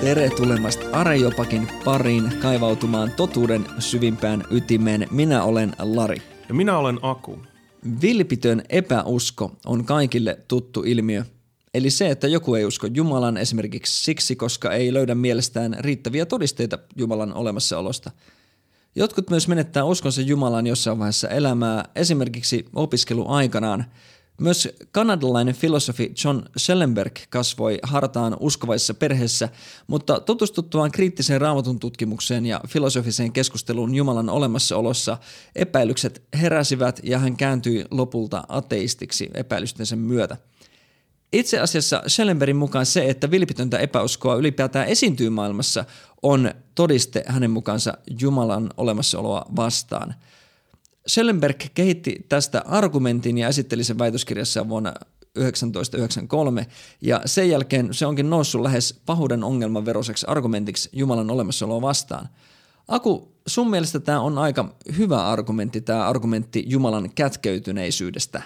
Tere tulemasta Arejopakin pariin kaivautumaan totuuden syvimpään ytimeen. Minä olen Lari. Ja minä olen Aku. Vilpitön epäusko on kaikille tuttu ilmiö. Eli se, että joku ei usko Jumalan esimerkiksi siksi, koska ei löydä mielestään riittäviä todisteita Jumalan olemassaolosta. Jotkut myös menettää uskonsa Jumalan jossain vaiheessa elämää, esimerkiksi opiskeluaikanaan – myös kanadalainen filosofi John Schellenberg kasvoi hartaan uskovaisessa perheessä, mutta tutustuttuaan kriittiseen raamatun tutkimukseen ja filosofiseen keskusteluun Jumalan olemassaolossa epäilykset heräsivät ja hän kääntyi lopulta ateistiksi epäilystensä myötä. Itse asiassa Schellenbergin mukaan se, että vilpitöntä epäuskoa ylipäätään esiintyy maailmassa, on todiste hänen mukaansa Jumalan olemassaoloa vastaan – Schellenberg kehitti tästä argumentin ja esitteli sen väitöskirjassa vuonna 1993, ja sen jälkeen se onkin noussut lähes pahuuden ongelman veroseksi argumentiksi Jumalan olemassaoloa vastaan. Aku, sun mielestä tämä on aika hyvä argumentti, tämä argumentti Jumalan kätkeytyneisyydestä.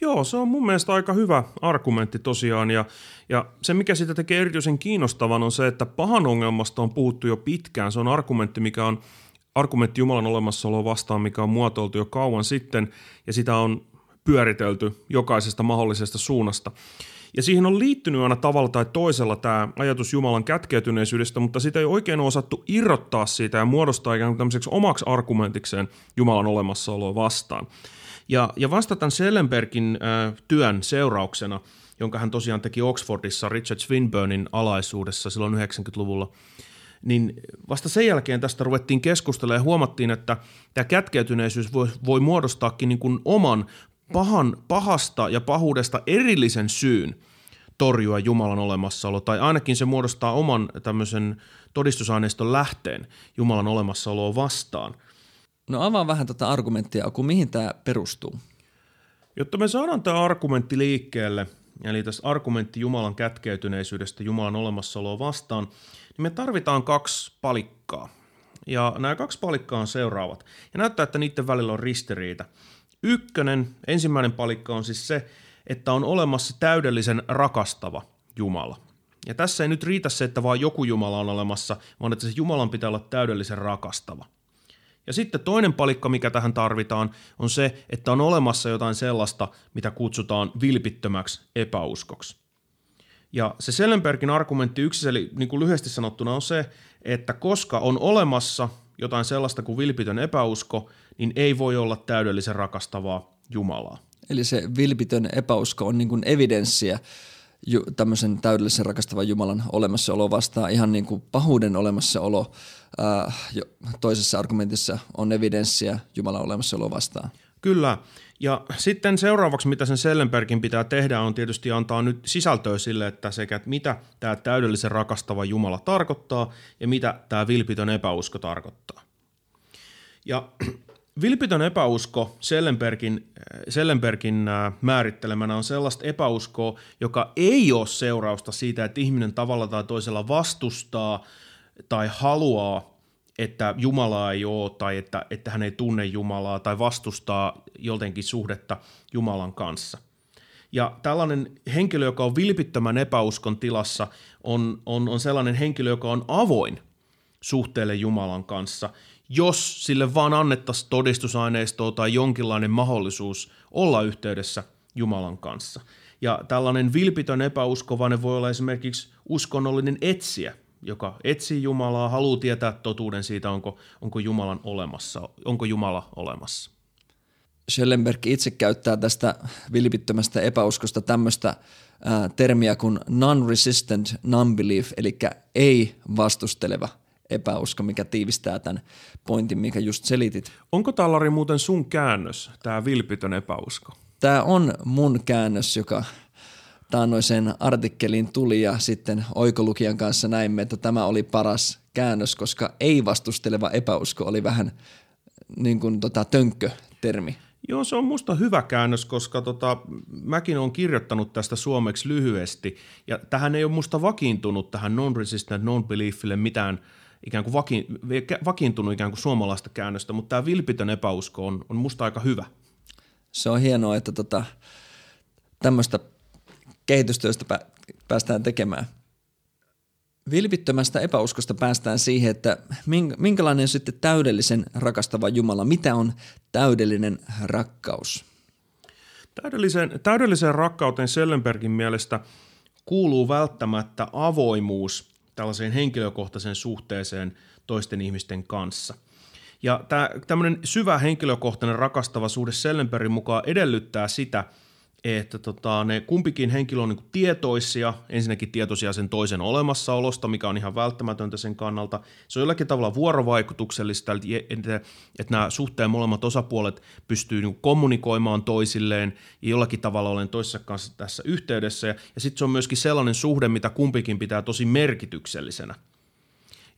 Joo, se on mun mielestä aika hyvä argumentti tosiaan, ja, ja se mikä sitä tekee erityisen kiinnostavan on se, että pahan ongelmasta on puhuttu jo pitkään. Se on argumentti, mikä on argumentti Jumalan olemassaoloa vastaan, mikä on muotoiltu jo kauan sitten, ja sitä on pyöritelty jokaisesta mahdollisesta suunnasta. Ja siihen on liittynyt aina tavalla tai toisella tämä ajatus Jumalan kätkeytyneisyydestä, mutta sitä ei oikein ole osattu irrottaa siitä ja muodostaa ikään kuin tämmöiseksi omaksi argumentikseen Jumalan olemassaoloa vastaan. Ja, ja vasta tämän Sellenbergin äh, työn seurauksena, jonka hän tosiaan teki Oxfordissa Richard Swinburnin alaisuudessa silloin 90-luvulla, niin vasta sen jälkeen tästä ruvettiin keskustelemaan ja huomattiin, että tämä kätkeytyneisyys voi, voi muodostaakin niin kuin oman pahan, pahasta ja pahuudesta erillisen syyn torjua Jumalan olemassaolo, tai ainakin se muodostaa oman tämmöisen todistusaineiston lähteen Jumalan olemassaoloa vastaan. No avaa vähän tätä argumenttia, kun mihin tämä perustuu? Jotta me saadaan tämä argumentti liikkeelle, eli tässä argumentti Jumalan kätkeytyneisyydestä Jumalan olemassaoloa vastaan – niin me tarvitaan kaksi palikkaa. Ja nämä kaksi palikkaa on seuraavat. Ja näyttää, että niiden välillä on ristiriita. Ykkönen, ensimmäinen palikka on siis se, että on olemassa täydellisen rakastava Jumala. Ja tässä ei nyt riitä se, että vaan joku Jumala on olemassa, vaan että se Jumalan pitää olla täydellisen rakastava. Ja sitten toinen palikka, mikä tähän tarvitaan, on se, että on olemassa jotain sellaista, mitä kutsutaan vilpittömäksi epäuskoksi. Ja se Sellenbergin argumentti yksi, eli niin kuin lyhyesti sanottuna on se, että koska on olemassa jotain sellaista kuin vilpitön epäusko, niin ei voi olla täydellisen rakastavaa Jumalaa. Eli se vilpitön epäusko on niin kuin evidenssiä tämmöisen täydellisen rakastavan Jumalan olemassaolo vastaan, ihan niin kuin pahuuden olemassaolo ää, jo, toisessa argumentissa on evidenssiä Jumalan olemassaolo vastaan. Kyllä, ja sitten seuraavaksi, mitä sen Sellenbergin pitää tehdä, on tietysti antaa nyt sisältöä sille, että sekä että mitä tämä täydellisen rakastava Jumala tarkoittaa ja mitä tämä vilpitön epäusko tarkoittaa. Ja vilpitön epäusko Sellenbergin, Sellenbergin äh, määrittelemänä on sellaista epäuskoa, joka ei ole seurausta siitä, että ihminen tavalla tai toisella vastustaa tai haluaa että Jumalaa ei ole tai että, että hän ei tunne Jumalaa tai vastustaa jotenkin suhdetta Jumalan kanssa. Ja tällainen henkilö, joka on vilpittömän epäuskon tilassa, on, on, on sellainen henkilö, joka on avoin suhteelle Jumalan kanssa, jos sille vaan annettaisiin todistusaineistoa tai jonkinlainen mahdollisuus olla yhteydessä Jumalan kanssa. Ja tällainen vilpitön epäuskovainen voi olla esimerkiksi uskonnollinen etsiä, joka etsii Jumalaa, haluaa tietää totuuden siitä, onko, onko, Jumalan olemassa, onko Jumala olemassa. Schellenberg itse käyttää tästä vilpittömästä epäuskosta tämmöistä ää, termiä kuin non-resistant non-belief, eli ei-vastusteleva epäusko, mikä tiivistää tämän pointin, mikä just selitit. Onko tällari muuten sun käännös, tämä vilpitön epäusko? Tämä on mun käännös, joka taannoiseen artikkeliin tuli ja sitten oikolukijan kanssa näimme, että tämä oli paras käännös, koska ei-vastusteleva epäusko oli vähän niin kuin tota, tönkkö-termi. Joo, se on musta hyvä käännös, koska tota, mäkin olen kirjoittanut tästä suomeksi lyhyesti, ja tähän ei ole musta vakiintunut tähän non-resistant non-beliefille mitään ikään kuin vaki, vakiintunut ikään kuin suomalaista käännöstä, mutta tämä vilpitön epäusko on, on musta aika hyvä. Se on hienoa, että tota, tämmöistä kehitystyöstä päästään tekemään. Vilpittömästä epäuskosta päästään siihen, että minkälainen on sitten täydellisen rakastava Jumala, mitä on täydellinen rakkaus? Täydelliseen, täydelliseen rakkauteen Sellenbergin mielestä kuuluu välttämättä avoimuus tällaiseen henkilökohtaiseen suhteeseen toisten ihmisten kanssa. Ja tämä, tämmöinen syvä henkilökohtainen rakastava suhde Sellenbergin mukaan edellyttää sitä – että tota, ne kumpikin henkilö on niin tietoisia, ensinnäkin tietoisia sen toisen olemassaolosta, mikä on ihan välttämätöntä sen kannalta. Se on jollakin tavalla vuorovaikutuksellista, että, että nämä suhteen molemmat osapuolet pystyy niin kommunikoimaan toisilleen ja jollakin tavalla olen toisessa kanssa tässä yhteydessä. Ja, ja sitten se on myöskin sellainen suhde, mitä kumpikin pitää tosi merkityksellisenä,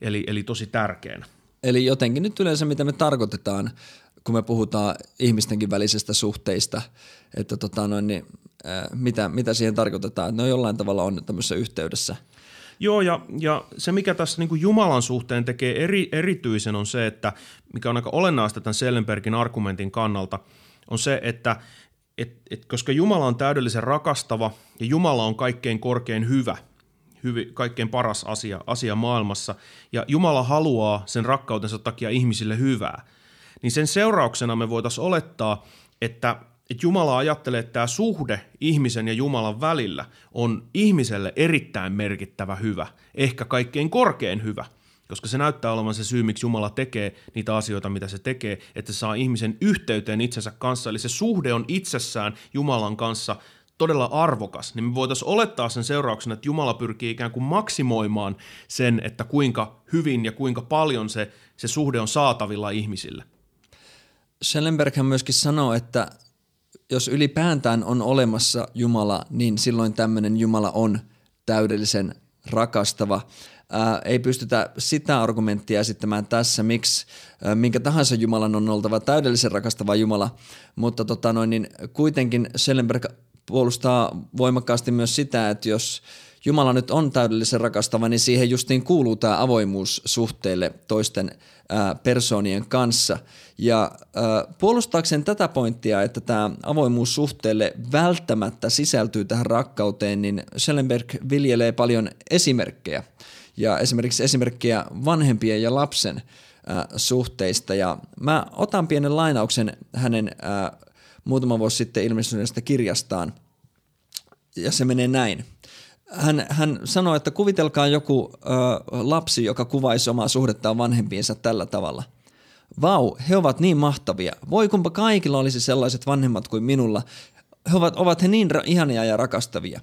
eli, eli tosi tärkeänä. Eli jotenkin nyt yleensä mitä me tarkoitetaan kun me puhutaan ihmistenkin välisestä suhteista, että tota noin, niin, ää, mitä, mitä siihen tarkoitetaan, että ne on jollain tavalla on tämmöisessä yhteydessä. Joo, ja, ja se mikä tässä niin Jumalan suhteen tekee eri, erityisen on se, että mikä on aika olennaista tämän Sellenbergin argumentin kannalta, on se, että et, et, koska Jumala on täydellisen rakastava ja Jumala on kaikkein korkein hyvä, hyvi, kaikkein paras asia, asia maailmassa, ja Jumala haluaa sen rakkautensa takia ihmisille hyvää – niin sen seurauksena me voitaisiin olettaa, että, että Jumala ajattelee, että tämä suhde ihmisen ja Jumalan välillä on ihmiselle erittäin merkittävä hyvä, ehkä kaikkein korkein hyvä, koska se näyttää olevan se syy, miksi Jumala tekee niitä asioita, mitä se tekee, että se saa ihmisen yhteyteen itsensä kanssa, eli se suhde on itsessään Jumalan kanssa todella arvokas, niin me voitaisiin olettaa sen seurauksena, että Jumala pyrkii ikään kuin maksimoimaan sen, että kuinka hyvin ja kuinka paljon se, se suhde on saatavilla ihmisille. Schellenberg myöskin sanoo, että jos ylipäätään on olemassa Jumala, niin silloin tämmöinen Jumala on täydellisen rakastava. Ää, ei pystytä sitä argumenttia esittämään tässä, miksi ää, minkä tahansa Jumalan on oltava täydellisen rakastava Jumala, mutta tota noin, niin kuitenkin Schellenberg puolustaa voimakkaasti myös sitä, että jos Jumala nyt on täydellisen rakastava, niin siihen justiin kuuluu tämä avoimuus suhteille toisten ää, persoonien kanssa. Ja ää, puolustaakseen tätä pointtia, että tämä avoimuus suhteelle välttämättä sisältyy tähän rakkauteen, niin Schellenberg viljelee paljon esimerkkejä. Ja esimerkiksi esimerkkejä vanhempien ja lapsen ää, suhteista. Ja mä otan pienen lainauksen hänen ää, muutama vuosi sitten ilmestyneestä kirjastaan. Ja se menee näin – hän, hän sanoi, että kuvitelkaa joku ö, lapsi, joka kuvaisi omaa suhdettaan vanhempiinsa tällä tavalla. Vau, he ovat niin mahtavia. Voi kumpa kaikilla olisi sellaiset vanhemmat kuin minulla. He ovat, ovat he niin ra- ihania ja rakastavia.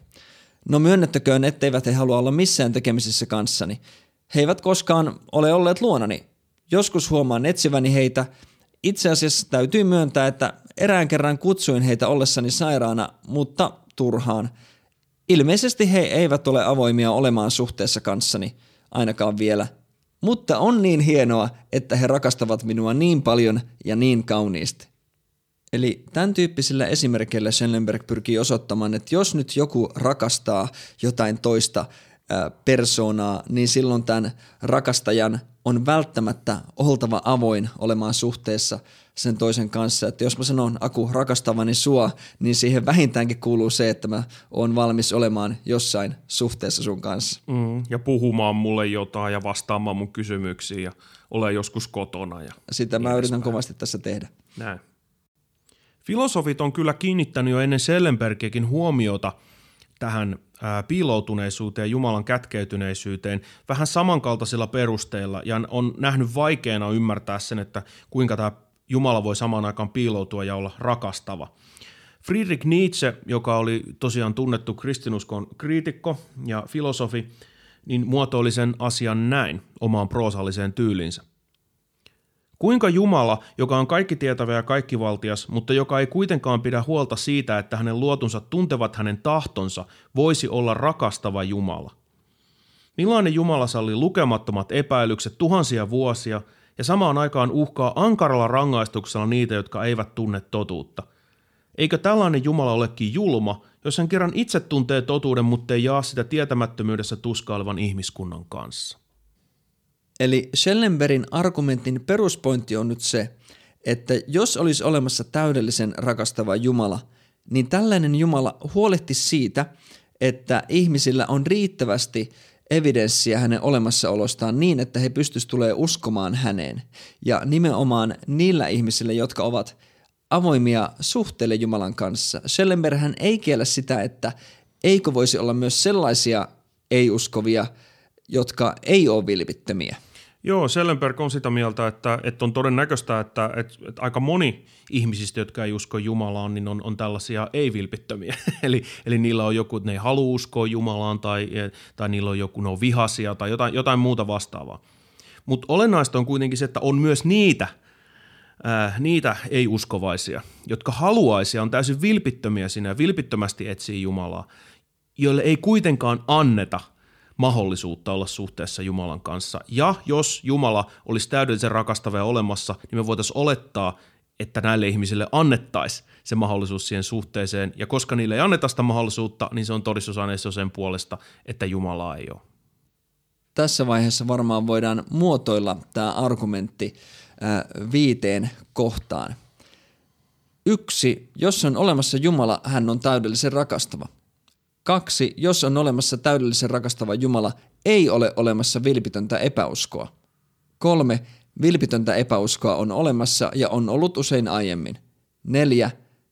No myönnettäköön, etteivät he halua olla missään tekemisissä kanssani. He eivät koskaan ole olleet luonani. Joskus huomaan etsiväni heitä. Itse asiassa täytyy myöntää, että erään kerran kutsuin heitä ollessani sairaana, mutta turhaan – Ilmeisesti he eivät ole avoimia olemaan suhteessa kanssani, ainakaan vielä. Mutta on niin hienoa, että he rakastavat minua niin paljon ja niin kauniisti. Eli tämän tyyppisillä esimerkkeillä Schellenberg pyrkii osoittamaan, että jos nyt joku rakastaa jotain toista persoonaa, niin silloin tämän rakastajan on välttämättä oltava avoin olemaan suhteessa sen toisen kanssa. Että jos mä sanon Aku rakastavani sua, niin siihen vähintäänkin kuuluu se, että mä oon valmis olemaan jossain suhteessa sun kanssa. Mm, ja puhumaan mulle jotain ja vastaamaan mun kysymyksiin ja ole joskus kotona. Ja Sitä mä yritän kovasti tässä tehdä. Näin. Filosofit on kyllä kiinnittänyt jo ennen Sellenbergiäkin huomiota tähän piiloutuneisuuteen Jumalan kätkeytyneisyyteen vähän samankaltaisilla perusteilla ja on nähnyt vaikeana ymmärtää sen, että kuinka tämä Jumala voi samaan aikaan piiloutua ja olla rakastava. Friedrich Nietzsche, joka oli tosiaan tunnettu kristinuskon kriitikko ja filosofi, niin muotoili sen asian näin omaan proosalliseen tyylinsä. Kuinka Jumala, joka on kaikki tietävä ja kaikkivaltias, mutta joka ei kuitenkaan pidä huolta siitä, että hänen luotunsa tuntevat hänen tahtonsa, voisi olla rakastava Jumala? Millainen Jumala salli lukemattomat epäilykset tuhansia vuosia ja samaan aikaan uhkaa ankaralla rangaistuksella niitä, jotka eivät tunne totuutta? Eikö tällainen Jumala olekin julma, jos hän kerran itse tuntee totuuden, mutta ei jaa sitä tietämättömyydessä tuskailevan ihmiskunnan kanssa? Eli Schellenbergin argumentin peruspointti on nyt se, että jos olisi olemassa täydellisen rakastava Jumala, niin tällainen Jumala huolehti siitä, että ihmisillä on riittävästi evidenssiä hänen olemassaolostaan niin, että he pystyisivät tulee uskomaan häneen. Ja nimenomaan niillä ihmisillä, jotka ovat avoimia suhteille Jumalan kanssa. Schellenberg hän ei kiellä sitä, että eikö voisi olla myös sellaisia ei-uskovia, jotka ei ole vilpittömiä. Joo, Sellenberg on sitä mieltä, että, että on todennäköistä, että, että, että aika moni ihmisistä, jotka ei usko Jumalaan, niin on, on tällaisia ei-vilpittömiä. eli, eli niillä on joku, että ne ei halua uskoa Jumalaan tai, tai niillä on joku, ne on vihasia tai jotain, jotain muuta vastaavaa. Mutta olennaista on kuitenkin se, että on myös niitä, ää, niitä ei-uskovaisia, jotka haluaisia, on täysin vilpittömiä sinä ja vilpittömästi etsii Jumalaa, joille ei kuitenkaan anneta – mahdollisuutta olla suhteessa Jumalan kanssa. Ja jos Jumala olisi täydellisen rakastava ja olemassa, niin me voitaisiin olettaa, että näille ihmisille annettaisiin se mahdollisuus siihen suhteeseen. Ja koska niille ei anneta sitä mahdollisuutta, niin se on todistusaineisto sen puolesta, että Jumalaa ei ole. Tässä vaiheessa varmaan voidaan muotoilla tämä argumentti viiteen kohtaan. Yksi, jos on olemassa Jumala, hän on täydellisen rakastava. Kaksi, jos on olemassa täydellisen rakastava Jumala, ei ole olemassa vilpitöntä epäuskoa. Kolme, vilpitöntä epäuskoa on olemassa ja on ollut usein aiemmin. Neljä,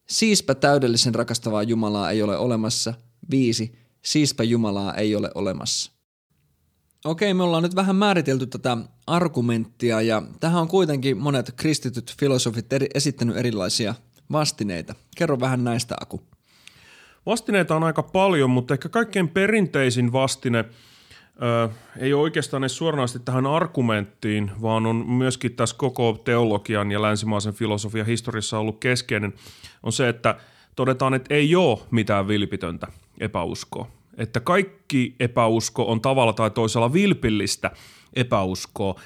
siispä täydellisen rakastavaa Jumalaa ei ole olemassa. Viisi, siispä Jumalaa ei ole olemassa. Okei, me ollaan nyt vähän määritelty tätä argumenttia ja tähän on kuitenkin monet kristityt filosofit eri, esittänyt erilaisia vastineita. Kerro vähän näistä, Aku. Vastineita on aika paljon, mutta ehkä kaikkein perinteisin vastine ö, ei ole oikeastaan edes suoranaisesti tähän argumenttiin, vaan on myöskin tässä koko teologian ja länsimaisen filosofian historiassa ollut keskeinen, on se, että todetaan, että ei ole mitään vilpitöntä epäuskoa. Että kaikki epäusko on tavalla tai toisella vilpillistä epäuskoa.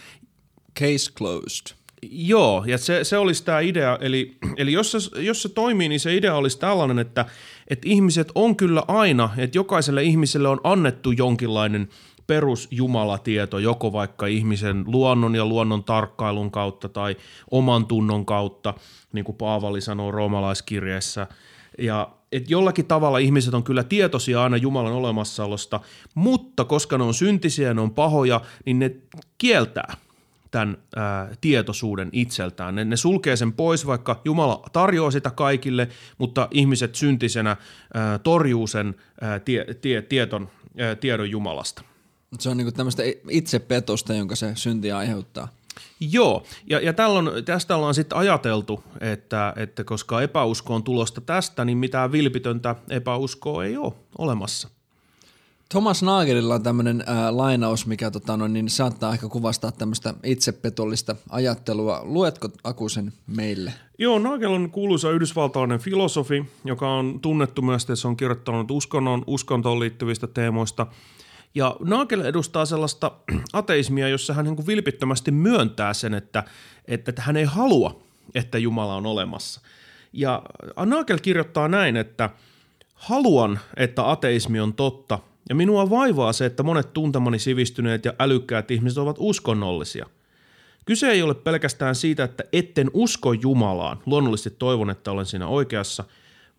Case closed. Joo, ja se, se olisi tämä idea, eli, eli jos, se, jos se toimii, niin se idea olisi tällainen, että, että ihmiset on kyllä aina, että jokaiselle ihmiselle on annettu jonkinlainen perusjumalatieto, joko vaikka ihmisen luonnon ja luonnon tarkkailun kautta tai oman tunnon kautta, niin kuin Paavali sanoo roomalaiskirjeessä, ja että jollakin tavalla ihmiset on kyllä tietoisia aina Jumalan olemassaolosta, mutta koska ne on syntisiä ja ne on pahoja, niin ne kieltää – tämän ää, tietoisuuden itseltään. Ne, ne sulkee sen pois, vaikka Jumala tarjoaa sitä kaikille, mutta ihmiset syntisenä ää, torjuu sen ää, tie, tie, tieton, ää, tiedon Jumalasta. Se on niinku tämmöistä itsepetosta, jonka se synti aiheuttaa. Joo, ja, ja tällon, tästä ollaan sitten ajateltu, että, että koska epäusko on tulosta tästä, niin mitään vilpitöntä epäuskoa ei ole olemassa. Thomas Nagelilla on tämmöinen äh, lainaus, mikä tota, no, niin saattaa ehkä kuvastaa tämmöistä itsepetollista ajattelua. Luetko Akusen meille? Joo, Nagel on kuuluisa yhdysvaltalainen filosofi, joka on tunnettu myös, että se on kirjoittanut uskonnon, uskontoon liittyvistä teemoista. Ja Nagel edustaa sellaista ateismia, jossa hän niin vilpittömästi myöntää sen, että, että hän ei halua, että Jumala on olemassa. Ja Nagel kirjoittaa näin, että haluan, että ateismi on totta – ja minua vaivaa se, että monet tuntemani sivistyneet ja älykkäät ihmiset ovat uskonnollisia. Kyse ei ole pelkästään siitä, että etten usko Jumalaan, luonnollisesti toivon, että olen siinä oikeassa,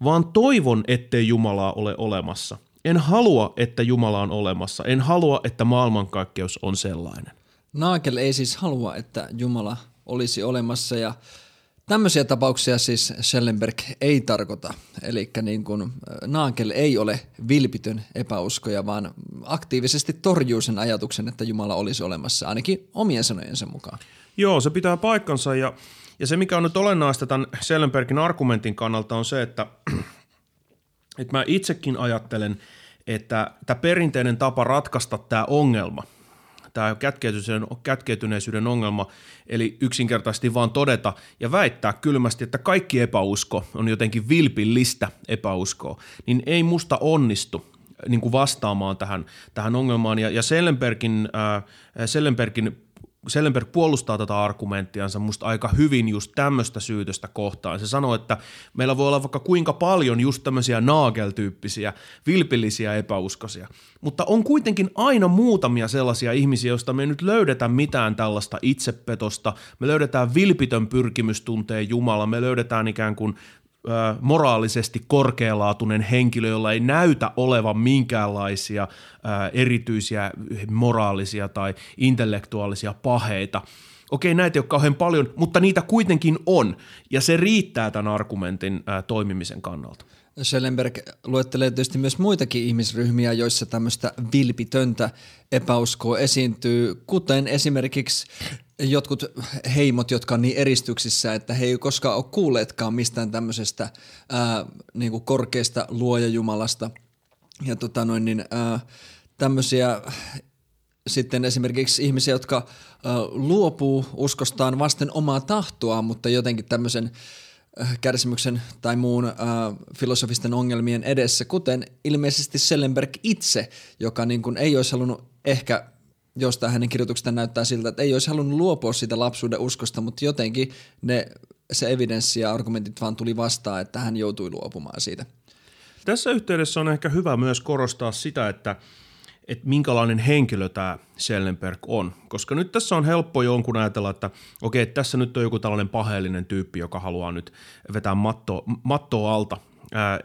vaan toivon, ettei Jumalaa ole olemassa. En halua, että Jumala on olemassa. En halua, että maailmankaikkeus on sellainen. Naakel ei siis halua, että Jumala olisi olemassa ja Tämmöisiä tapauksia siis Schellenberg ei tarkoita, eli niin kuin Naakel ei ole vilpitön epäuskoja, vaan aktiivisesti torjuu sen ajatuksen, että Jumala olisi olemassa, ainakin omien sanojensa mukaan. Joo, se pitää paikkansa ja, ja se mikä on nyt olennaista tämän Schellenbergin argumentin kannalta on se, että, että mä itsekin ajattelen, että tämä perinteinen tapa ratkaista tämä ongelma – tämä kätkeytyneisyyden ongelma, eli yksinkertaisesti vaan todeta ja väittää kylmästi, että kaikki epäusko on jotenkin vilpillistä epäuskoa, niin ei musta onnistu niin kuin vastaamaan tähän, tähän ongelmaan. Ja, ja Sellenbergin, äh, Sellenbergin Sellenberg puolustaa tätä argumenttiansa musta aika hyvin just tämmöistä syytöstä kohtaan. Se sanoo, että meillä voi olla vaikka kuinka paljon just tämmöisiä naageltyyppisiä, vilpillisiä epäuskoisia, mutta on kuitenkin aina muutamia sellaisia ihmisiä, joista me ei nyt löydetä mitään tällaista itsepetosta, me löydetään vilpitön pyrkimys tunteen Jumala, me löydetään ikään kuin moraalisesti korkealaatuinen henkilö, jolla ei näytä olevan minkäänlaisia erityisiä moraalisia tai intellektuaalisia paheita. Okei, näitä ei ole kauhean paljon, mutta niitä kuitenkin on, ja se riittää tämän argumentin toimimisen kannalta. Schellenberg luettelee tietysti myös muitakin ihmisryhmiä, joissa tämmöistä vilpitöntä epäuskoa esiintyy, kuten esimerkiksi jotkut heimot, jotka on niin eristyksissä, että he ei koskaan ole kuulleetkaan mistään tämmöisestä ää, niin kuin korkeasta luojajumalasta. Ja tota noin, niin, ää, tämmöisiä sitten esimerkiksi ihmisiä, jotka ää, luopuu uskostaan vasten omaa tahtoa, mutta jotenkin tämmöisen kärsimyksen tai muun äh, filosofisten ongelmien edessä, kuten ilmeisesti Sellenberg itse, joka niin kuin ei olisi halunnut ehkä jostain hänen kirjoituksestaan näyttää siltä, että ei olisi halunnut luopua siitä lapsuuden uskosta, mutta jotenkin ne, se evidenssi ja argumentit vaan tuli vastaan, että hän joutui luopumaan siitä. Tässä yhteydessä on ehkä hyvä myös korostaa sitä, että – että minkälainen henkilö tämä Schellenberg on. Koska nyt tässä on helppo jonkun ajatella, että okei, tässä nyt on joku tällainen paheellinen tyyppi, joka haluaa nyt vetää matto, mattoa alta ää,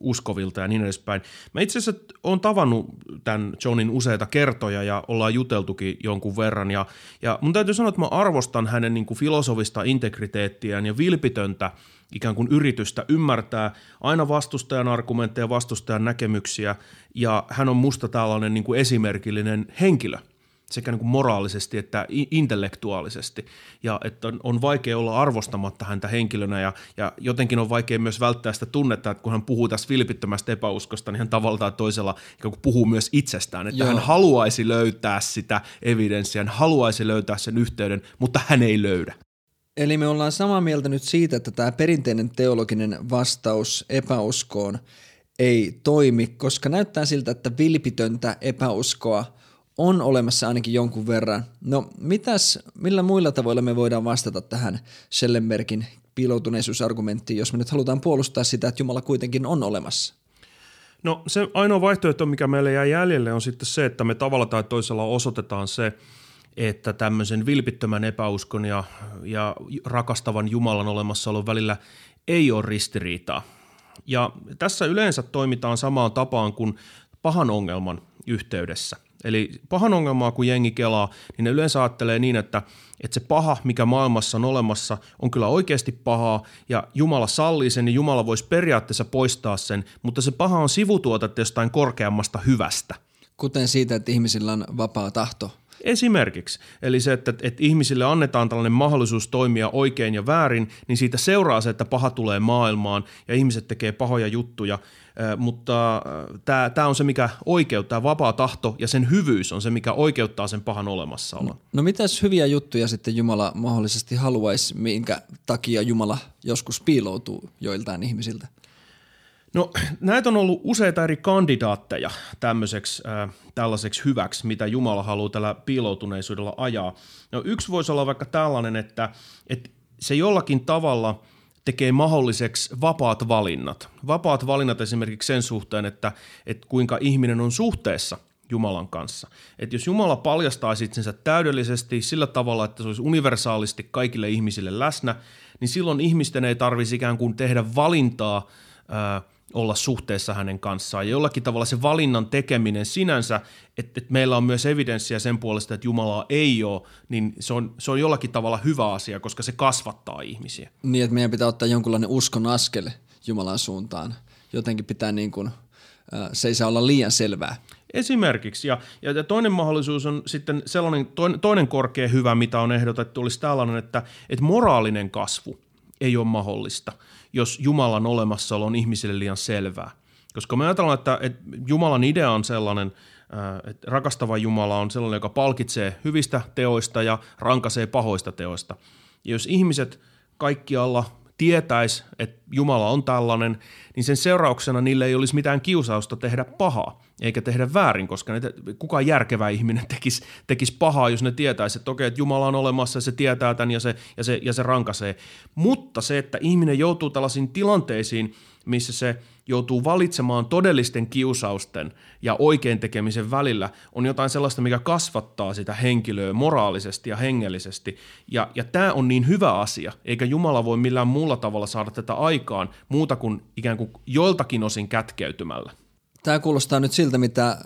uskovilta ja niin edespäin. Mä itse asiassa olen tavannut tämän Johnin useita kertoja ja ollaan juteltukin jonkun verran ja, ja mun täytyy sanoa, että mä arvostan hänen niin kuin filosofista integriteettiään ja vilpitöntä ikään kuin yritystä ymmärtää aina vastustajan argumentteja, vastustajan näkemyksiä, ja hän on musta tällainen niin kuin esimerkillinen henkilö sekä niin kuin moraalisesti että intellektuaalisesti, ja että on, on vaikea olla arvostamatta häntä henkilönä, ja, ja jotenkin on vaikea myös välttää sitä tunnetta, että kun hän puhuu tästä vilpittömästä epäuskosta, niin hän tavallaan tai toisella puhuu myös itsestään, että Joo. hän haluaisi löytää sitä evidenssiä, hän haluaisi löytää sen yhteyden, mutta hän ei löydä. Eli me ollaan samaa mieltä nyt siitä, että tämä perinteinen teologinen vastaus epäuskoon ei toimi, koska näyttää siltä, että vilpitöntä epäuskoa on olemassa ainakin jonkun verran. No mitäs, millä muilla tavoilla me voidaan vastata tähän Schellenbergin piiloutuneisuusargumenttiin, jos me nyt halutaan puolustaa sitä, että Jumala kuitenkin on olemassa? No se ainoa vaihtoehto, mikä meille jää jäljelle, on sitten se, että me tavalla tai toisella osoitetaan se, että tämmöisen vilpittömän epäuskon ja, ja rakastavan Jumalan olemassaolon välillä ei ole ristiriitaa. Ja tässä yleensä toimitaan samaan tapaan kuin pahan ongelman yhteydessä. Eli pahan ongelmaa, kun jengi kelaa, niin ne yleensä ajattelee niin, että, että se paha, mikä maailmassa on olemassa, on kyllä oikeasti pahaa, ja Jumala sallii sen, niin Jumala voisi periaatteessa poistaa sen, mutta se paha on sivutuotetta jostain korkeammasta hyvästä. Kuten siitä, että ihmisillä on vapaa tahto Esimerkiksi. Eli se, että, että ihmisille annetaan tällainen mahdollisuus toimia oikein ja väärin, niin siitä seuraa se, että paha tulee maailmaan ja ihmiset tekee pahoja juttuja. mutta tämä, tämä on se, mikä oikeuttaa vapaa tahto ja sen hyvyys on se, mikä oikeuttaa sen pahan olemassaolon. No, no mitäs hyviä juttuja sitten Jumala mahdollisesti haluaisi, minkä takia Jumala joskus piiloutuu joiltain ihmisiltä? No näitä on ollut useita eri kandidaatteja tämmöiseksi, äh, tällaiseksi hyväksi, mitä Jumala haluaa tällä piiloutuneisuudella ajaa. No yksi voisi olla vaikka tällainen, että, että se jollakin tavalla tekee mahdolliseksi vapaat valinnat. Vapaat valinnat esimerkiksi sen suhteen, että, että kuinka ihminen on suhteessa Jumalan kanssa. Että jos Jumala paljastaisi itsensä täydellisesti sillä tavalla, että se olisi universaalisti kaikille ihmisille läsnä, niin silloin ihmisten ei tarvitsisi ikään kuin tehdä valintaa ää, – olla suhteessa hänen kanssaan. Ja jollakin tavalla se valinnan tekeminen sinänsä, että, että meillä on myös evidenssiä sen puolesta, että Jumalaa ei ole, niin se on, se on jollakin tavalla hyvä asia, koska se kasvattaa ihmisiä. Niin, että meidän pitää ottaa jonkunlainen uskon askel Jumalan suuntaan. Jotenkin pitää niin kuin, se ei saa olla liian selvää. Esimerkiksi. Ja, ja toinen mahdollisuus on sitten sellainen, toinen, toinen korkea hyvä, mitä on ehdotettu, olisi tällainen, että, että moraalinen kasvu ei ole mahdollista – jos Jumalan olemassaolo on ihmisille liian selvää. Koska me ajatellaan, että, että Jumalan idea on sellainen, äh, että rakastava Jumala on sellainen, joka palkitsee hyvistä teoista ja rankaisee pahoista teoista. Ja jos ihmiset kaikkialla tietäisi, että Jumala on tällainen, niin sen seurauksena niille ei olisi mitään kiusausta tehdä pahaa, eikä tehdä väärin, koska ne, kukaan järkevä ihminen tekisi, tekisi pahaa, jos ne tietäisi, että okei, että Jumala on olemassa ja se tietää tämän ja se, ja se, ja se rankaisee. Mutta se, että ihminen joutuu tällaisiin tilanteisiin missä se joutuu valitsemaan todellisten kiusausten ja oikein tekemisen välillä, on jotain sellaista, mikä kasvattaa sitä henkilöä moraalisesti ja hengellisesti. Ja, ja tämä on niin hyvä asia, eikä Jumala voi millään muulla tavalla saada tätä aikaan muuta kuin ikään kuin joiltakin osin kätkeytymällä. Tämä kuulostaa nyt siltä, mitä äh,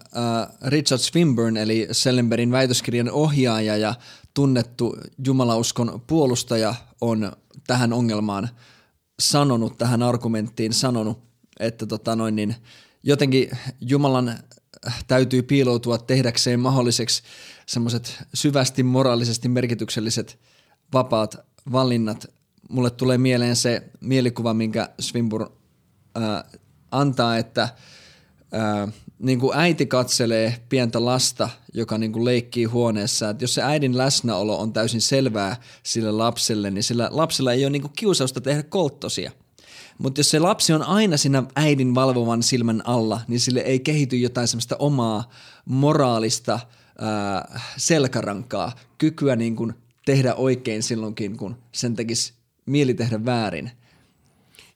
Richard Swinburne, eli Sellenbergin väitöskirjan ohjaaja ja tunnettu jumalauskon puolustaja on tähän ongelmaan sanonut, tähän argumenttiin sanonut, että tota noin, niin jotenkin Jumalan äh, täytyy piiloutua tehdäkseen mahdolliseksi semmoiset syvästi moraalisesti merkitykselliset vapaat valinnat. Mulle tulee mieleen se mielikuva, minkä Swinburne äh, antaa, että – ää, niin kuin äiti katselee pientä lasta, joka niin kuin leikkii huoneessa, että jos se äidin läsnäolo on täysin selvää sille lapselle, niin sillä lapsella ei ole niin kuin kiusausta tehdä kolttosia. Mutta jos se lapsi on aina siinä äidin valvovan silmän alla, niin sille ei kehity jotain semmoista omaa moraalista ää, selkärankaa, kykyä niin kuin tehdä oikein silloinkin, kun sen tekisi mieli tehdä väärin.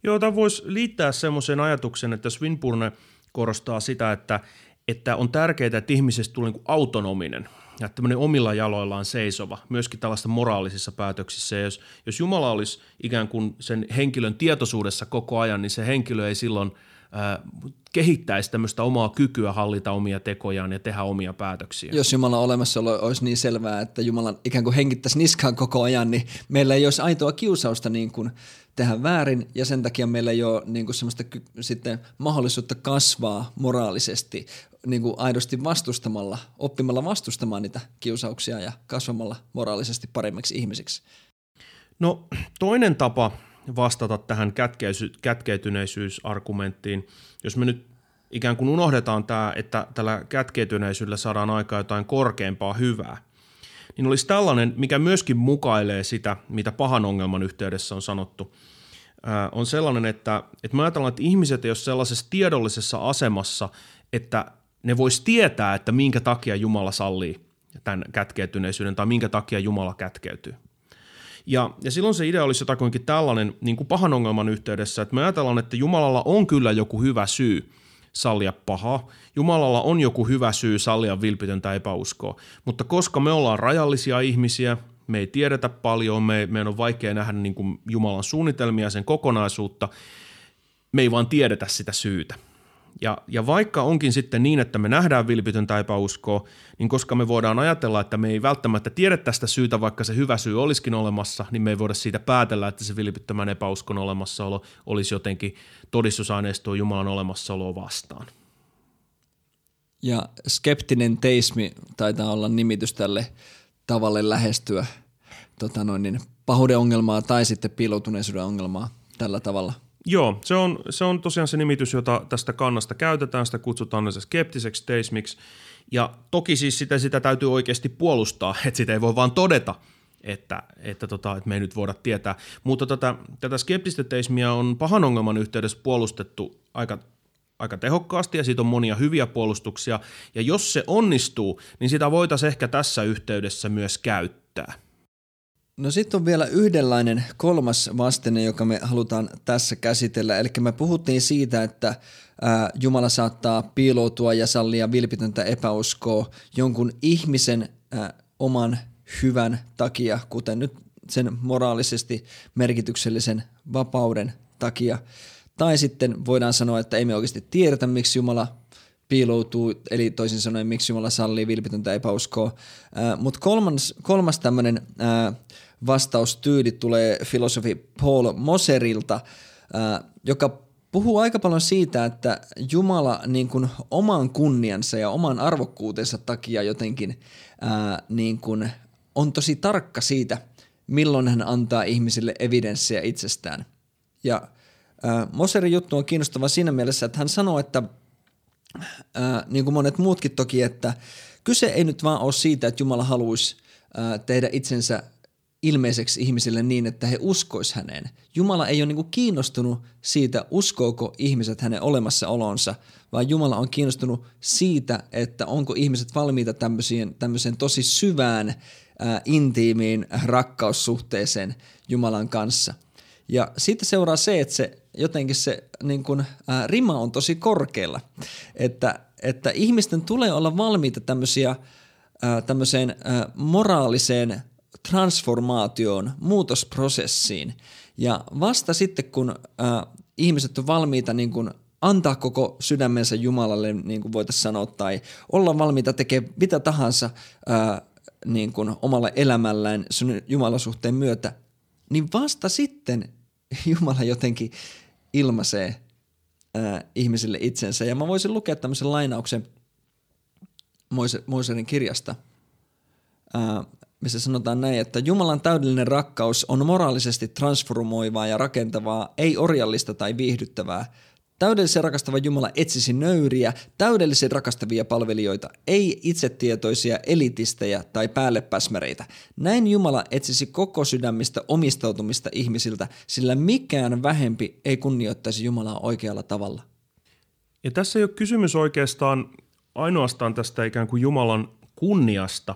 Joo, tämä voisi liittää semmoisen ajatuksen, että Swinburne – korostaa sitä, että, että on tärkeää, että ihmisestä tulee niin autonominen ja tämmöinen omilla jaloillaan seisova, myöskin tällaista moraalisissa päätöksissä. Jos, jos Jumala olisi ikään kuin sen henkilön tietoisuudessa koko ajan, niin se henkilö ei silloin kehittäisi tämmöistä omaa kykyä hallita omia tekojaan ja tehdä omia päätöksiä. Jos Jumalan olemassaolo olisi niin selvää, että Jumala ikään kuin hengittäisi niskaan koko ajan, niin meillä ei olisi aitoa kiusausta niin kuin – tehdä väärin ja sen takia meillä ei ole niin kuin semmoista sitten mahdollisuutta kasvaa moraalisesti niin kuin aidosti vastustamalla, oppimalla vastustamaan niitä kiusauksia ja kasvamalla moraalisesti paremmiksi ihmisiksi. No toinen tapa vastata tähän kätkeytyneisyysargumenttiin, jos me nyt ikään kuin unohdetaan tämä, että tällä kätkeytyneisyydellä saadaan aikaan jotain korkeampaa hyvää, niin olisi tällainen, mikä myöskin mukailee sitä, mitä pahan ongelman yhteydessä on sanottu, on sellainen, että, että mä ajattelen, että ihmiset ei ole sellaisessa tiedollisessa asemassa, että ne vois tietää, että minkä takia Jumala sallii tämän kätkeytyneisyyden tai minkä takia Jumala kätkeytyy. Ja, ja silloin se idea olisi jotakuinkin tällainen niin kuin pahan ongelman yhteydessä, että me ajatellaan, että Jumalalla on kyllä joku hyvä syy – sallia pahaa. Jumalalla on joku hyvä syy sallia vilpitöntä epäuskoa, mutta koska me ollaan rajallisia ihmisiä, me ei tiedetä paljon, me, meidän on vaikea nähdä niin kuin Jumalan suunnitelmia, sen kokonaisuutta, me ei vaan tiedetä sitä syytä. Ja, ja vaikka onkin sitten niin, että me nähdään vilpitöntä epäuskoa, niin koska me voidaan ajatella, että me ei välttämättä tiedä tästä syytä, vaikka se hyvä syy olisikin olemassa, niin me ei voida siitä päätellä, että se vilpittömän epäuskon olemassaolo olisi jotenkin todistusaineistoa Jumalan olemassaoloa vastaan. Ja skeptinen teismi taitaa olla nimitys tälle tavalle lähestyä tota noin, niin, pahuuden ongelmaa tai sitten piiloutuneisuuden ongelmaa tällä tavalla – Joo, se on, se on tosiaan se nimitys, jota tästä kannasta käytetään, sitä kutsutaan se skeptiseksi teismiksi. Ja toki siis sitä, sitä täytyy oikeasti puolustaa, että sitä ei voi vaan todeta, että, että, tota, että me ei nyt voida tietää. Mutta tätä, tätä skeptistä teismiä on pahan ongelman yhteydessä puolustettu aika aika tehokkaasti ja siitä on monia hyviä puolustuksia. Ja jos se onnistuu, niin sitä voitaisiin ehkä tässä yhteydessä myös käyttää. No sitten on vielä yhdenlainen kolmas vastine, joka me halutaan tässä käsitellä. Eli me puhuttiin siitä, että ää, Jumala saattaa piiloutua ja sallia vilpitöntä epäuskoa jonkun ihmisen ää, oman hyvän takia, kuten nyt sen moraalisesti merkityksellisen vapauden takia. Tai sitten voidaan sanoa, että emme oikeasti tiedetä, miksi Jumala piiloutuu, eli toisin sanoen, miksi Jumala sallii vilpitöntä epäuskoa. Mutta kolmas, kolmas tämmöinen vastaustyyli tulee filosofi Paul Moserilta, joka puhuu aika paljon siitä, että Jumala niin kuin oman kunniansa ja oman arvokkuutensa takia jotenkin niin kuin on tosi tarkka siitä, milloin hän antaa ihmisille evidenssiä itsestään. Ja Moserin juttu on kiinnostava siinä mielessä, että hän sanoo, että niin kuin monet muutkin toki, että kyse ei nyt vaan ole siitä, että Jumala haluaisi tehdä itsensä ilmeiseksi ihmisille niin, että he uskois häneen. Jumala ei ole niin kiinnostunut siitä, uskooko ihmiset hänen olemassaolonsa, vaan Jumala on kiinnostunut siitä, että onko ihmiset valmiita tämmöiseen, tämmöiseen tosi syvään, ää, intiimiin rakkaussuhteeseen Jumalan kanssa. Ja siitä seuraa se, että se jotenkin se niin kuin, ää, rima on tosi korkealla, että, että ihmisten tulee olla valmiita tämmöisiä, ää, tämmöiseen moraaliseen transformaatioon, muutosprosessiin. Ja vasta sitten, kun ää, ihmiset on valmiita niin kuin antaa koko sydämensä Jumalalle, niin kuin voitaisiin sanoa, tai olla valmiita tekemään mitä tahansa ää, niin kuin omalla elämällään sun Jumalasuhteen myötä, niin vasta sitten Jumala jotenkin ilmaisee ää, ihmisille itsensä. Ja mä voisin lukea tämmöisen lainauksen Moise, Moiserin kirjasta, missä sanotaan näin, että Jumalan täydellinen rakkaus on moraalisesti transformoivaa ja rakentavaa, ei orjallista tai viihdyttävää, Täydellisen rakastava Jumala etsisi nöyriä, täydellisen rakastavia palvelijoita, ei itsetietoisia elitistejä tai päällepäsmäreitä. Näin Jumala etsisi koko sydämistä omistautumista ihmisiltä, sillä mikään vähempi ei kunnioittaisi Jumalaa oikealla tavalla. Ja tässä ei ole kysymys oikeastaan ainoastaan tästä ikään kuin Jumalan kunniasta,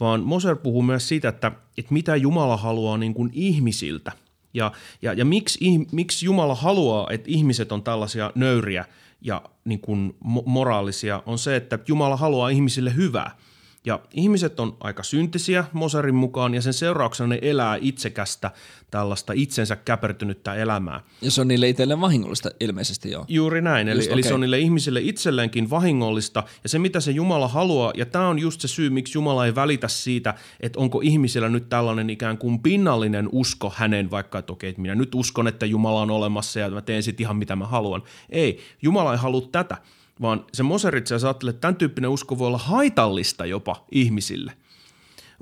vaan Moser puhuu myös siitä, että, että mitä Jumala haluaa niin kuin ihmisiltä – ja, ja, ja miksi, miksi Jumala haluaa, että ihmiset on tällaisia nöyriä ja niin kuin moraalisia, on se, että Jumala haluaa ihmisille hyvää – ja ihmiset on aika syntisiä Moserin mukaan ja sen seurauksena ne elää itsekästä tällaista itsensä käpertynyttä elämää. Ja se on niille itselleen vahingollista ilmeisesti joo. Juuri näin, eli, just, eli okay. se on niille ihmisille itselleenkin vahingollista ja se mitä se Jumala haluaa, ja tämä on just se syy, miksi Jumala ei välitä siitä, että onko ihmisillä nyt tällainen ikään kuin pinnallinen usko hänen, vaikka että okei, että minä nyt uskon, että Jumala on olemassa ja mä teen sitten ihan mitä mä haluan. Ei, Jumala ei halua tätä vaan se Moseritse ajattelee, että tämän tyyppinen usko voi olla haitallista jopa ihmisille.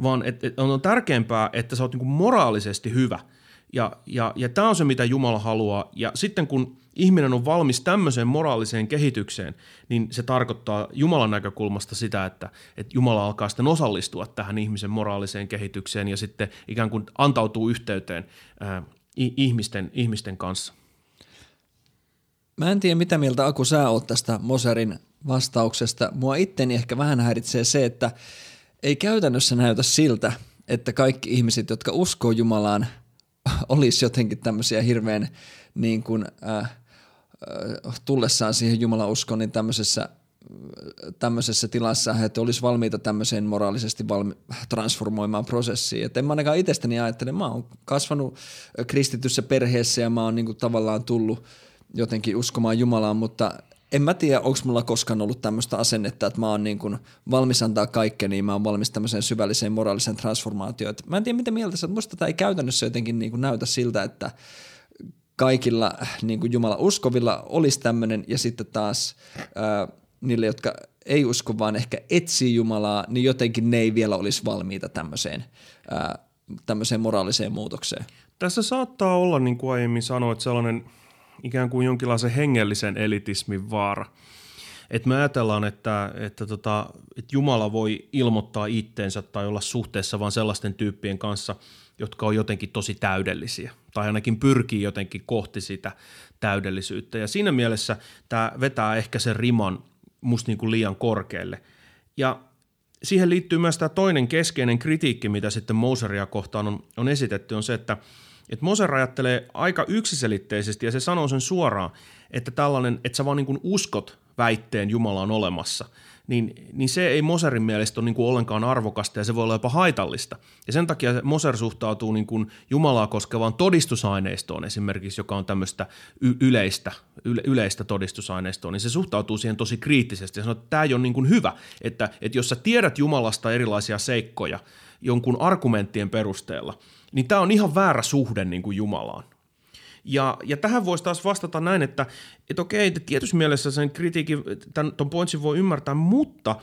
Vaan et, et on tärkeämpää, että sä oot niinku moraalisesti hyvä. Ja, ja, ja tämä on se, mitä Jumala haluaa. Ja sitten kun ihminen on valmis tämmöiseen moraaliseen kehitykseen, niin se tarkoittaa Jumalan näkökulmasta sitä, että, että Jumala alkaa sitten osallistua tähän ihmisen moraaliseen kehitykseen ja sitten ikään kuin antautuu yhteyteen ää, ihmisten, ihmisten kanssa. Mä en tiedä, mitä mieltä Aku sä oot tästä Moserin vastauksesta. Mua itteni ehkä vähän häiritsee se, että ei käytännössä näytä siltä, että kaikki ihmiset, jotka uskoo Jumalaan, olisi jotenkin tämmöisiä hirveän niin kuin, äh, äh, tullessaan siihen Jumalan uskoon, niin tämmöisessä, tämmöisessä tilassa, että olisi valmiita tämmöiseen moraalisesti valmi- transformoimaan prosessiin. Et en mä ainakaan itsestäni ajattele, mä oon kasvanut kristityssä perheessä ja mä oon niin kuin tavallaan tullut – jotenkin uskomaan Jumalaan, mutta en mä tiedä, onko mulla koskaan ollut tämmöistä asennetta, että mä oon niin kuin valmis antaa kaikkea, niin mä oon valmis tämmöiseen syvälliseen moraaliseen transformaatioon. Et mä en tiedä, mitä mieltä sä, musta tämä ei käytännössä jotenkin niin kuin näytä siltä, että kaikilla niin kuin Jumala uskovilla olisi tämmöinen, ja sitten taas ää, niille, jotka ei usko, vaan ehkä etsii Jumalaa, niin jotenkin ne ei vielä olisi valmiita tämmöiseen, ää, tämmöiseen moraaliseen muutokseen. Tässä saattaa olla, niin kuin aiemmin sanoit, sellainen – ikään kuin jonkinlaisen hengellisen elitismin vaara. Et me ajatellaan, että, että, tota, että Jumala voi ilmoittaa itteensä tai olla suhteessa vain sellaisten tyyppien kanssa, jotka on jotenkin tosi täydellisiä tai ainakin pyrkii jotenkin kohti sitä täydellisyyttä. Ja siinä mielessä tämä vetää ehkä sen riman musta niin kuin liian korkealle. Ja siihen liittyy myös tämä toinen keskeinen kritiikki, mitä sitten Moseria kohtaan on, on esitetty, on se, että – että Moser ajattelee aika yksiselitteisesti ja se sanoo sen suoraan, että tällainen, että sä vaan niin kuin uskot väitteen Jumala on olemassa, niin, niin se ei Moserin mielestä ole niin kuin ollenkaan arvokasta ja se voi olla jopa haitallista. Ja sen takia Moser suhtautuu niin kuin Jumalaa koskevaan todistusaineistoon esimerkiksi, joka on tämmöistä yleistä, yle, yleistä todistusaineistoa, niin se suhtautuu siihen tosi kriittisesti ja sanoo, että tämä ei ole niin kuin hyvä, että, että jos sä tiedät Jumalasta erilaisia seikkoja jonkun argumenttien perusteella – niin tämä on ihan väärä suhde niin kuin Jumalaan. Ja, ja tähän voisi taas vastata näin, että, että okei, tietyssä mielessä sen kritiikin, tämän, ton pointsin voi ymmärtää, mutta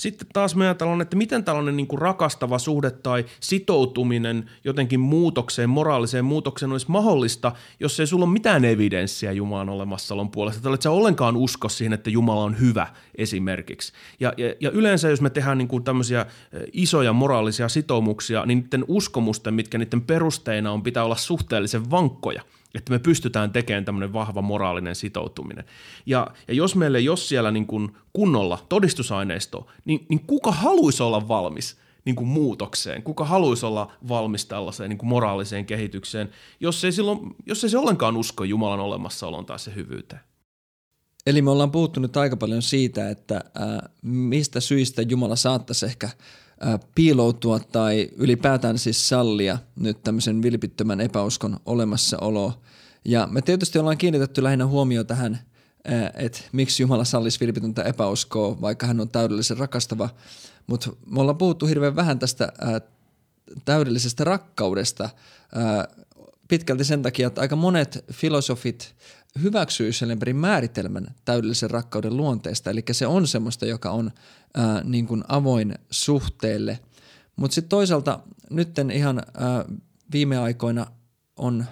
sitten taas me ajatellaan, että miten tällainen niin kuin rakastava suhde tai sitoutuminen jotenkin muutokseen, moraaliseen muutokseen olisi mahdollista, jos ei sulla ole mitään evidenssiä Jumalan olemassaolon puolesta. Tai että sä ollenkaan usko siihen, että Jumala on hyvä esimerkiksi. Ja, ja, ja yleensä jos me tehdään niin kuin tämmöisiä isoja moraalisia sitoumuksia, niin niiden uskomusten, mitkä niiden perusteina on, pitää olla suhteellisen vankkoja – että me pystytään tekemään tämmöinen vahva moraalinen sitoutuminen. Ja, ja jos meille ei ole siellä niin kuin kunnolla todistusaineisto, niin, niin kuka haluaisi olla valmis niin kuin muutokseen? Kuka haluaisi olla valmis tällaiseen niin kuin moraaliseen kehitykseen, jos ei, silloin, jos ei se ollenkaan usko Jumalan olemassaolon tai se hyvyyteen? Eli me ollaan puhuttu nyt aika paljon siitä, että äh, mistä syistä Jumala saattaisi ehkä piiloutua tai ylipäätään siis sallia nyt tämmöisen vilpittömän epäuskon olemassaolo. Ja me tietysti ollaan kiinnitetty lähinnä huomio tähän, äh, että miksi Jumala sallisi vilpitöntä epäuskoa, vaikka hän on täydellisen rakastava. Mutta me ollaan puhuttu hirveän vähän tästä täydellisestä rakkaudesta pitkälti sen takia, että aika monet filosofit hyväksyy Schellenbergin määritelmän täydellisen rakkauden luonteesta, eli se on semmoista, joka on ää, niin kuin avoin suhteelle. Mutta sitten toisaalta nyt ihan ää, viime aikoina on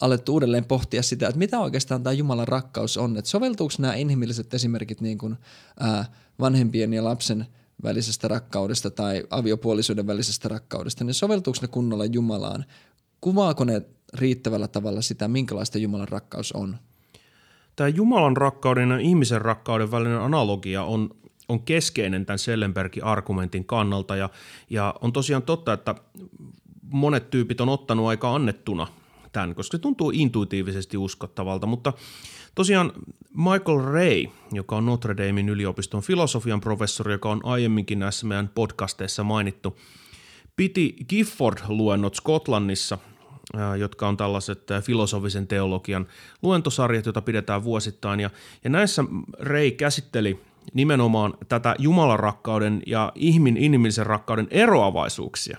alettu uudelleen pohtia sitä, että mitä oikeastaan tämä Jumalan rakkaus on. Että soveltuuko nämä inhimilliset esimerkit niin kuin, ää, vanhempien ja lapsen välisestä rakkaudesta tai aviopuolisuuden välisestä rakkaudesta, niin soveltuuko ne kunnolla Jumalaan? Kuvaako ne riittävällä tavalla sitä, minkälaista Jumalan rakkaus on? Tämä Jumalan rakkauden ja ihmisen rakkauden välinen analogia on, on keskeinen tämän Sellenbergin argumentin kannalta ja, ja on tosiaan totta, että monet tyypit on ottanut aika annettuna tämän, koska se tuntuu intuitiivisesti uskottavalta, mutta tosiaan Michael Ray, joka on Notre Damein yliopiston filosofian professori, joka on aiemminkin näissä meidän podcasteissa mainittu, piti Gifford-luennot Skotlannissa – jotka on tällaiset filosofisen teologian luentosarjat, joita pidetään vuosittain. Ja, ja näissä Rei käsitteli nimenomaan tätä Jumalan rakkauden ja ihmin, inhimillisen rakkauden eroavaisuuksia.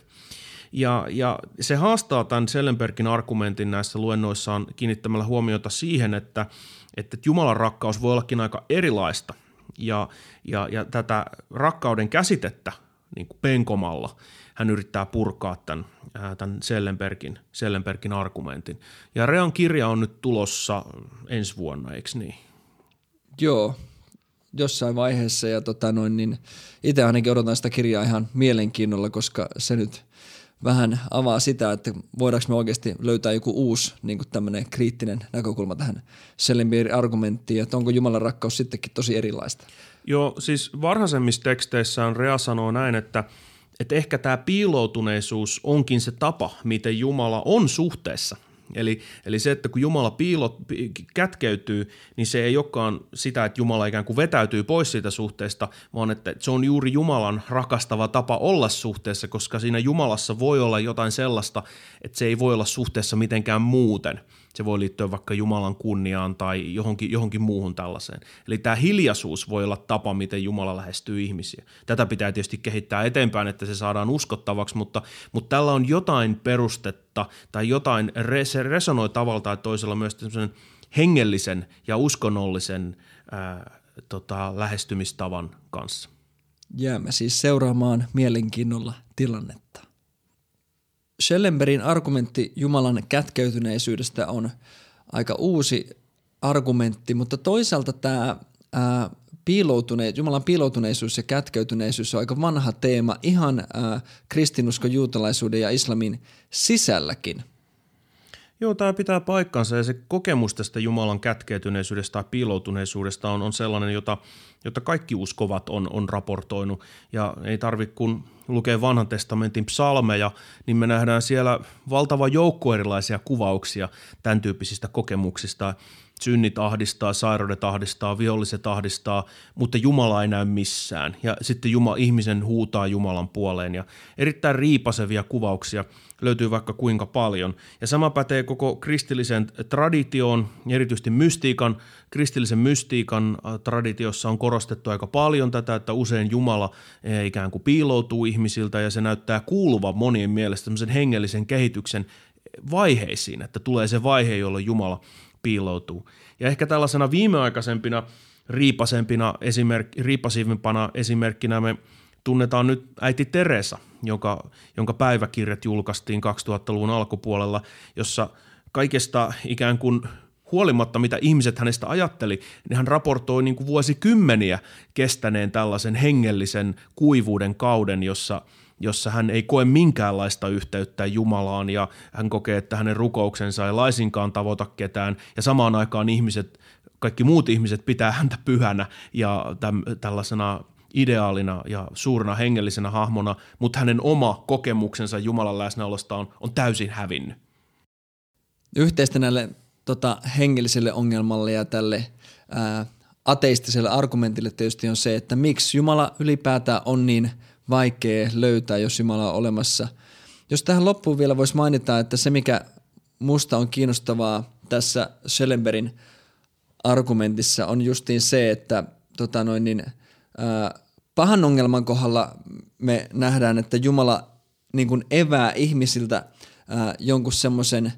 Ja, ja se haastaa tämän Sellenbergin argumentin näissä luennoissaan kiinnittämällä huomiota siihen, että, että Jumalan rakkaus voi ollakin aika erilaista. Ja, ja, ja tätä rakkauden käsitettä niin kuin penkomalla – hän yrittää purkaa tämän, tämän Sellenbergin, Sellenbergin argumentin. Ja Rean kirja on nyt tulossa ensi vuonna, eikö niin? Joo, jossain vaiheessa ja tota noin, niin itse ainakin odotan sitä kirjaa ihan mielenkiinnolla, koska se nyt vähän avaa sitä, että voidaanko me oikeasti löytää joku uusi niin tämmöinen kriittinen näkökulma tähän Sellenbergin argumenttiin, että onko Jumalan rakkaus sittenkin tosi erilaista. Joo, siis varhaisemmissa teksteissään Rea sanoo näin, että – että ehkä tämä piiloutuneisuus onkin se tapa, miten Jumala on suhteessa. Eli, eli se, että kun Jumala piilot, kätkeytyy, niin se ei olekaan sitä, että Jumala ikään kuin vetäytyy pois siitä suhteesta, vaan että se on juuri Jumalan rakastava tapa olla suhteessa, koska siinä Jumalassa voi olla jotain sellaista, että se ei voi olla suhteessa mitenkään muuten – se voi liittyä vaikka Jumalan kunniaan tai johonkin, johonkin muuhun tällaiseen. Eli tämä hiljaisuus voi olla tapa, miten Jumala lähestyy ihmisiä. Tätä pitää tietysti kehittää eteenpäin, että se saadaan uskottavaksi, mutta, mutta tällä on jotain perustetta tai jotain, se resonoi tavalla tai toisella myös hengellisen ja uskonnollisen ää, tota, lähestymistavan kanssa. Jäämme siis seuraamaan mielenkiinnolla tilannetta. Schellenbergin argumentti Jumalan kätkeytyneisyydestä on aika uusi argumentti, mutta toisaalta tämä piiloutuneet, Jumalan piiloutuneisuus ja kätkeytyneisyys on aika vanha teema ihan ää, kristinuskon, juutalaisuuden ja islamin sisälläkin – Joo, tämä pitää paikkansa ja se kokemus tästä Jumalan kätkeytyneisyydestä tai piiloutuneisuudesta on, on sellainen, jota, jota kaikki uskovat on, on raportoinut. Ja ei tarvitse kun lukee vanhan testamentin psalmeja, niin me nähdään siellä valtava joukko erilaisia kuvauksia tämän tyyppisistä kokemuksista. Synnit ahdistaa, sairaudet ahdistaa, viholliset ahdistaa, mutta Jumala ei näy missään. Ja sitten Jumala, ihmisen huutaa Jumalan puoleen ja erittäin riipasevia kuvauksia – löytyy vaikka kuinka paljon. Ja sama pätee koko kristillisen traditioon, erityisesti mystiikan. Kristillisen mystiikan äh, traditiossa on korostettu aika paljon tätä, että usein Jumala eh, ikään kuin piiloutuu ihmisiltä ja se näyttää kuuluvan monien mielestä hengellisen kehityksen vaiheisiin, että tulee se vaihe, jolloin Jumala piiloutuu. Ja ehkä tällaisena viimeaikaisempina riipasempina esimerk- riipasivimpana esimerkkinä me tunnetaan nyt äiti Teresa, joka, jonka päiväkirjat julkaistiin 2000-luvun alkupuolella, jossa kaikesta ikään kuin huolimatta, mitä ihmiset hänestä ajatteli, niin hän raportoi niin kuin vuosikymmeniä kestäneen tällaisen hengellisen kuivuuden kauden, jossa, jossa hän ei koe minkäänlaista yhteyttä Jumalaan ja hän kokee, että hänen rukouksensa ei laisinkaan tavoita ketään ja samaan aikaan ihmiset, kaikki muut ihmiset pitää häntä pyhänä ja täm, tällaisena ideaalina ja suurena hengellisenä hahmona, mutta hänen oma kokemuksensa Jumalan läsnäolosta on, on täysin hävinnyt. Yhteistä näille tota, hengelliselle ongelmalle ja tälle ää, ateistiselle argumentille tietysti on se, että miksi Jumala ylipäätään on niin vaikea löytää, jos Jumala on olemassa. Jos tähän loppuun vielä voisi mainita, että se mikä musta on kiinnostavaa tässä Schellenbergin argumentissa on justiin se, että tota noin, niin, ää, pahan ongelman kohdalla me nähdään, että Jumala niin kuin evää ihmisiltä ää, jonkun semmoisen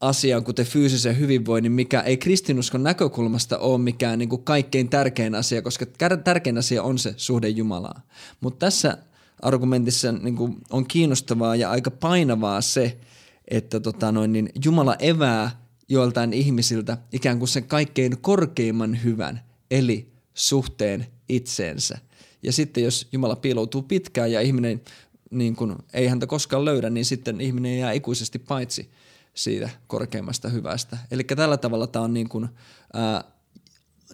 asian, kuten fyysisen hyvinvoinnin, mikä ei kristinuskon näkökulmasta ole mikään niin kuin kaikkein tärkein asia, koska tärkein asia on se suhde Jumalaan. Mutta tässä argumentissa niin kuin on kiinnostavaa ja aika painavaa se, että tota noin, niin Jumala evää joiltain ihmisiltä ikään kuin sen kaikkein korkeimman hyvän, eli suhteen itseensä. Ja sitten jos Jumala piiloutuu pitkään ja ihminen niin kuin, ei häntä koskaan löydä, niin sitten ihminen jää ikuisesti paitsi siitä korkeimmasta hyvästä. Eli tällä tavalla tämä on niin kuin, ää,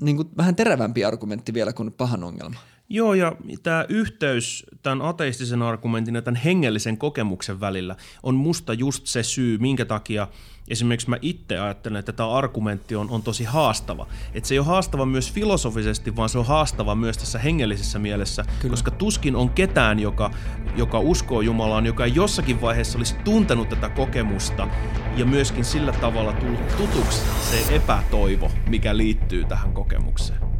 niin kuin vähän terävämpi argumentti vielä kuin pahan ongelma. Joo, ja tämä yhteys tämän ateistisen argumentin ja tämän hengellisen kokemuksen välillä on musta just se syy, minkä takia esimerkiksi mä itse ajattelen, että tämä argumentti on, on tosi haastava. Että se ei ole haastava myös filosofisesti, vaan se on haastava myös tässä hengellisessä mielessä, Kyllä. koska tuskin on ketään, joka, joka uskoo Jumalaan, joka ei jossakin vaiheessa olisi tuntenut tätä kokemusta ja myöskin sillä tavalla tullut tutuksi se epätoivo, mikä liittyy tähän kokemukseen.